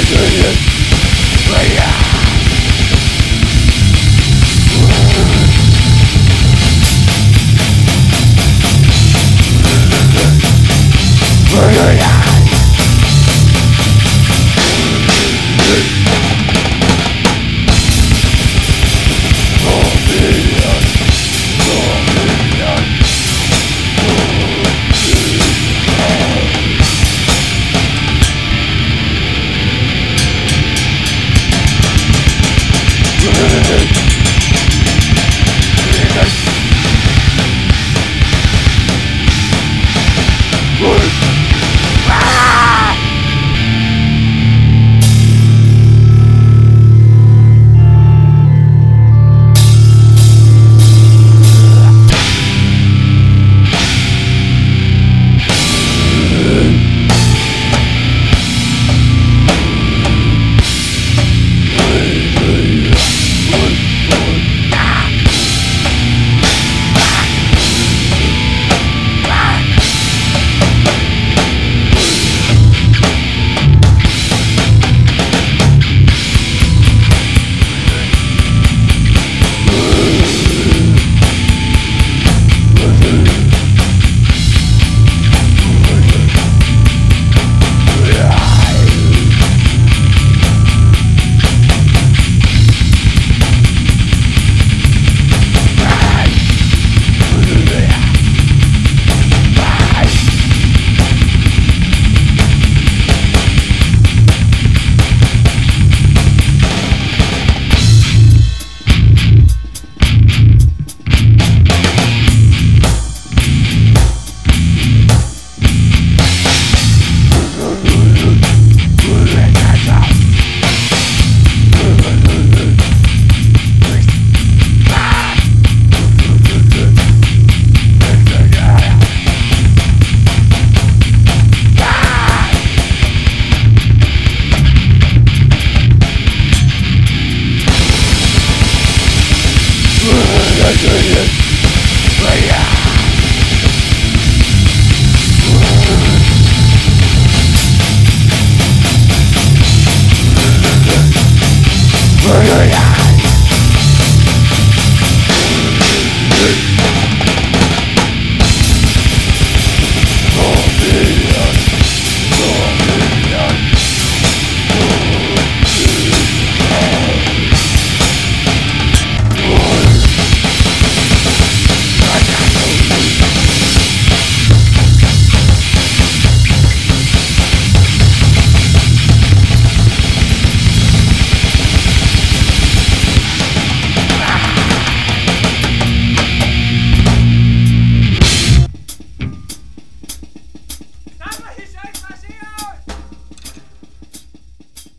Adrian Singing, playing